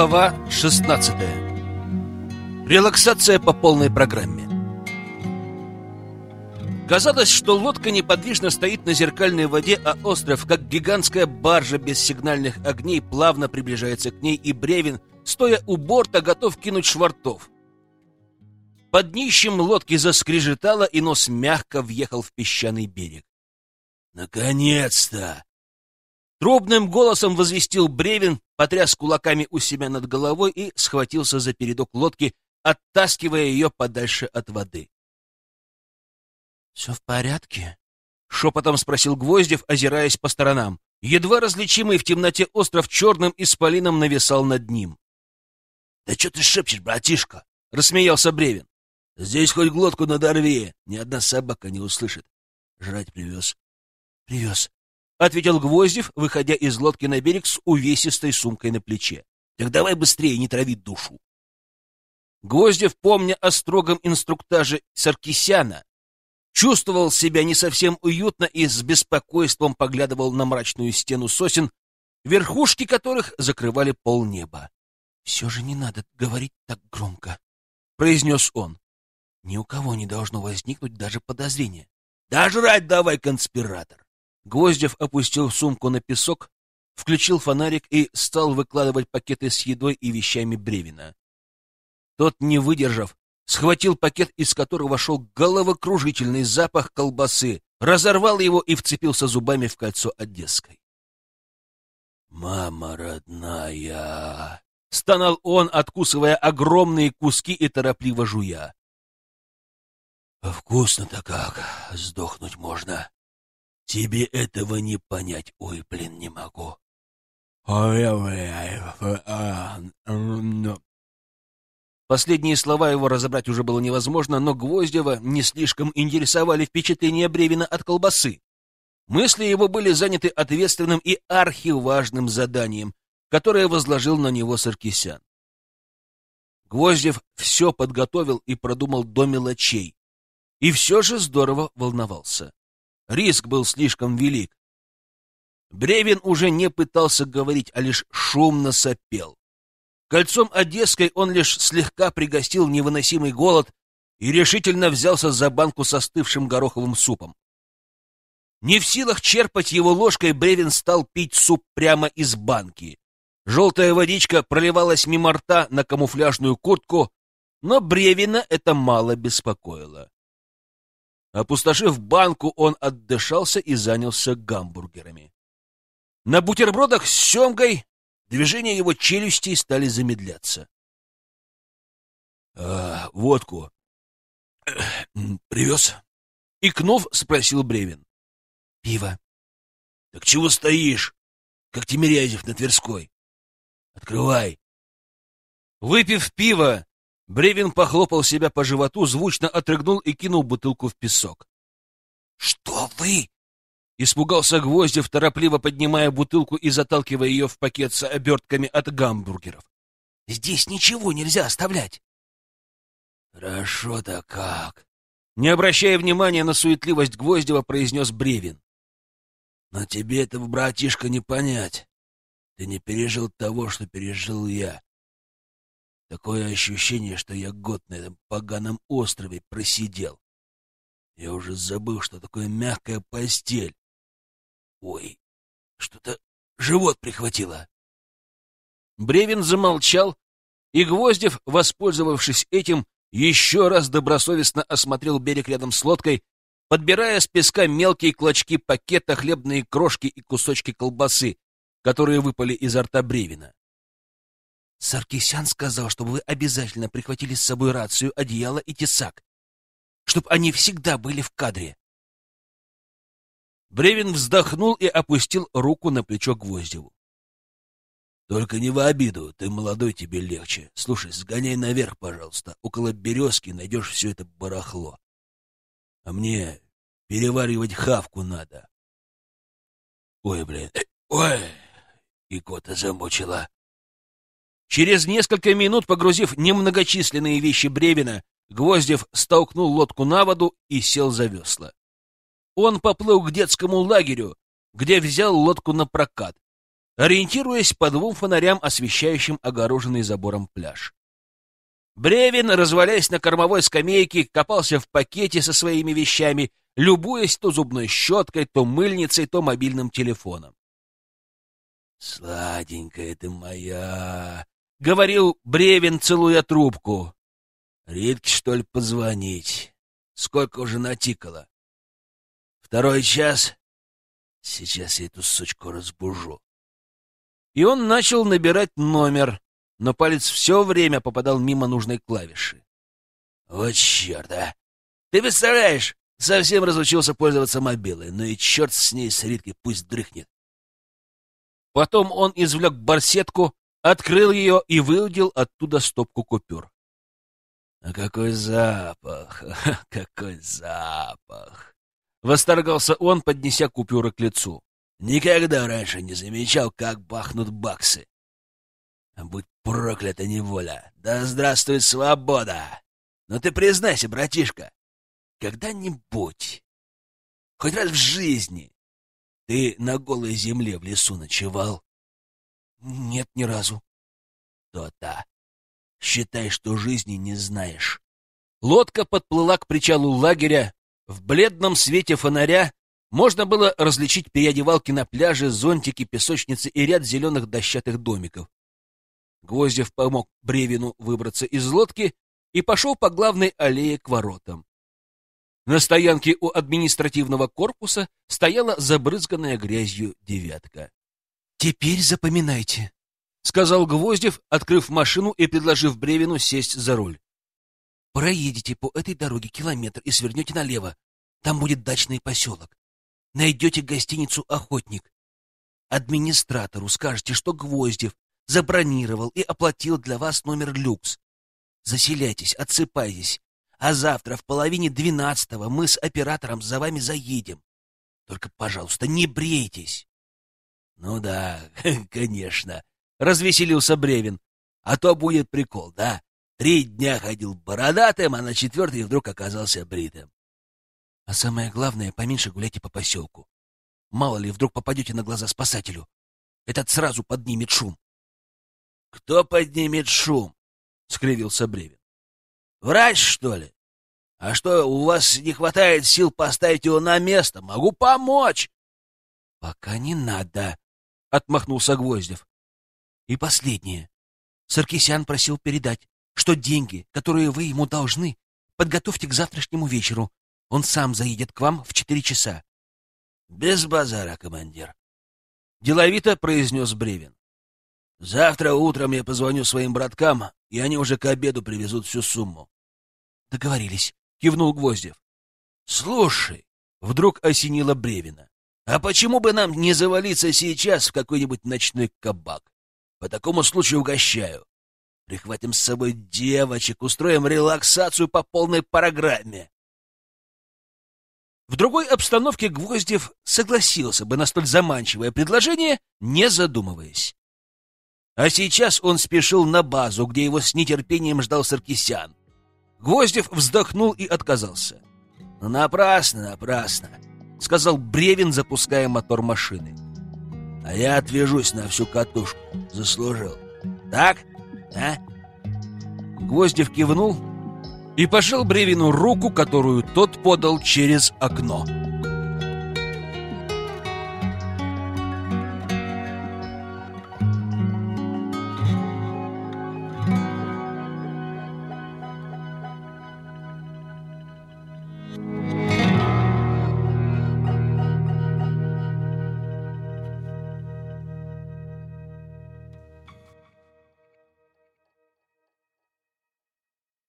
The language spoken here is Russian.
Глава 16. Релаксация по полной программе. Казалось, что лодка неподвижно стоит на зеркальной воде, а остров, как гигантская баржа без сигнальных огней, плавно приближается к ней, и Бревин, стоя у борта, готов кинуть швартов. Под днищем лодки заскрежетало, и нос мягко въехал в песчаный берег. «Наконец-то!» Трубным голосом возвестил Бревин, потряс кулаками у себя над головой и схватился за передок лодки, оттаскивая ее подальше от воды. — Все в порядке? — шепотом спросил Гвоздев, озираясь по сторонам. Едва различимый в темноте остров черным исполином нависал над ним. — Да что ты шепчешь, братишка? — рассмеялся Бревин. — Здесь хоть глотку надорви, ни одна собака не услышит. Жрать привез. — Привез, ответил Гвоздев, выходя из лодки на берег с увесистой сумкой на плече. Так давай быстрее, не трави душу. Гвоздев, помня о строгом инструктаже Саркисяна, чувствовал себя не совсем уютно и с беспокойством поглядывал на мрачную стену сосен, верхушки которых закрывали полнеба. — Все же не надо говорить так громко, — произнес он. — Ни у кого не должно возникнуть даже подозрения. — Да жрать давай, конспиратор! Гвоздев опустил сумку на песок, включил фонарик и стал выкладывать пакеты с едой и вещами Бревина. Тот, не выдержав, схватил пакет, из которого шел головокружительный запах колбасы, разорвал его и вцепился зубами в кольцо Одесской. «Мама родная!» — стонал он, откусывая огромные куски и торопливо жуя. «Вкусно-то как! Сдохнуть можно!» Тебе этого не понять. Ой, блин, не могу. Последние слова его разобрать уже было невозможно, но Гвоздева не слишком интересовали впечатления Бревина от колбасы. Мысли его были заняты ответственным и архиважным заданием, которое возложил на него Саркисян. Гвоздев все подготовил и продумал до мелочей, и все же здорово волновался. Риск был слишком велик. Бревин уже не пытался говорить, а лишь шумно сопел. Кольцом Одесской он лишь слегка пригостил невыносимый голод и решительно взялся за банку со остывшим гороховым супом. Не в силах черпать его ложкой, Бревин стал пить суп прямо из банки. Желтая водичка проливалась мимо рта на камуфляжную куртку, но Бревина это мало беспокоило. Опустошив банку, он отдышался и занялся гамбургерами. На бутербродах с семгой движения его челюстей стали замедляться. — А, водку привез? — икнув, спросил Бревин. — Пиво. — Так чего стоишь, как Тимирязев на Тверской? Открывай. Выпив пиво, Бревин похлопал себя по животу, звучно отрыгнул и кинул бутылку в песок. «Что вы?» Испугался Гвоздев, торопливо поднимая бутылку и заталкивая ее в пакет с обертками от гамбургеров. «Здесь ничего нельзя оставлять!» «Хорошо-то как!» Не обращая внимания на суетливость Гвоздева, произнес Бревин. «Но тебе этого, братишка, не понять. Ты не пережил того, что пережил я. Такое ощущение, что я год на этом поганом острове просидел. Я уже забыл, что такое мягкая постель. Ой, что-то живот прихватило. Бревин замолчал, и Гвоздев, воспользовавшись этим, еще раз добросовестно осмотрел берег рядом с лодкой, подбирая с песка мелкие клочки пакета, хлебные крошки и кусочки колбасы, которые выпали изо рта Бревина. Саркисян сказал, чтобы вы обязательно прихватили с собой рацию, одеяло и тесак, чтобы они всегда были в кадре. Бревин вздохнул и опустил руку на плечо Гвоздеву. Только не в обиду, ты молодой, тебе легче. Слушай, сгоняй наверх, пожалуйста. Около березки найдешь все это барахло. А мне переваривать хавку надо. Ой, блин, ой, и кота замучила. Через несколько минут, погрузив немногочисленные вещи Бревина, Гвоздев столкнул лодку на воду и сел за весла. Он поплыл к детскому лагерю, где взял лодку на прокат. ориентируясь по двум фонарям, освещающим огороженный забором пляж. Бревин, развалясь на кормовой скамейке, копался в пакете со своими вещами, любуясь то зубной щеткой, то мыльницей, то мобильным телефоном. «Сладенькая ты моя!» — говорил Бревин, целуя трубку. «Ритке, что ли, позвонить? Сколько уже натикало? Второй час? Сейчас я эту сучку разбужу». И он начал набирать номер, но палец все время попадал мимо нужной клавиши. «Вот черт, а! Ты представляешь, совсем разучился пользоваться мобилой, ну и черт с ней, с Риткой, пусть дрыхнет. Потом он извлек барсетку, открыл ее и выудил оттуда стопку купюр. «А какой запах! Какой запах!» Восторгался он, поднеся купюры к лицу. «Никогда раньше не замечал, как бахнут баксы. Будь проклята неволя! Да здравствует свобода! Но ты признайся, братишка, когда-нибудь, хоть раз в жизни, ты на голой земле в лесу ночевал? Нет, ни разу. То-то. Считай, что жизни не знаешь. Лодка подплыла к причалу лагеря. В бледном свете фонаря можно было различить переодевалки на пляже, зонтики, песочницы и ряд зеленых дощатых домиков. Гвоздев помог Бревину выбраться из лодки и пошел по главной аллее к воротам. На стоянке у административного корпуса стояла забрызганная грязью девятка. «Теперь запоминайте», — сказал Гвоздев, открыв машину и предложив Бревину сесть за руль. «Проедете по этой дороге километр и свернете налево. Там будет дачный поселок. Найдете гостиницу «Охотник». Администратору скажете, что Гвоздев забронировал и оплатил для вас номер люкс. Заселяйтесь, отсыпайтесь, а завтра в половине двенадцатого мы с оператором за вами заедем. Только, пожалуйста, не брейтесь. — Ну да, конечно, — развеселился Бревин. — А то будет прикол, да? Три дня ходил бородатым, а на четвертый вдруг оказался бритым. А самое главное, поменьше гуляйте по поселку. Мало ли, вдруг попадете на глаза спасателю. Этот сразу поднимет шум. — Кто поднимет шум? — скривился Бревин. Врач, что ли? А что, у вас не хватает сил поставить его на место? Могу помочь. — Пока не надо, — отмахнулся Гвоздев. — И последнее. Саркисян просил передать, что деньги, которые вы ему должны, подготовьте к завтрашнему вечеру. Он сам заедет к вам в четыре часа. — Без базара, командир. Деловито произнес Бревин. Завтра утром я позвоню своим браткам, и они уже к обеду привезут всю сумму. — Договорились, — кивнул Гвоздев. — Слушай, — вдруг осенило Бревина, — а почему бы нам не завалиться сейчас в какой-нибудь ночной кабак? По такому случаю угощаю. Прихватим с собой девочек, устроим релаксацию по полной программе. В другой обстановке Гвоздев согласился бы на столь заманчивое предложение, не задумываясь. А сейчас он спешил на базу, где его с нетерпением ждал Саркисян. Гвоздев вздохнул и отказался. «Ну, «Напрасно, напрасно», — сказал Бревин, запуская мотор машины. «А я отвяжусь на всю катушку. Заслужил. Так? А?» Гвоздев кивнул и пожал Бревину руку, которую тот подал через окно.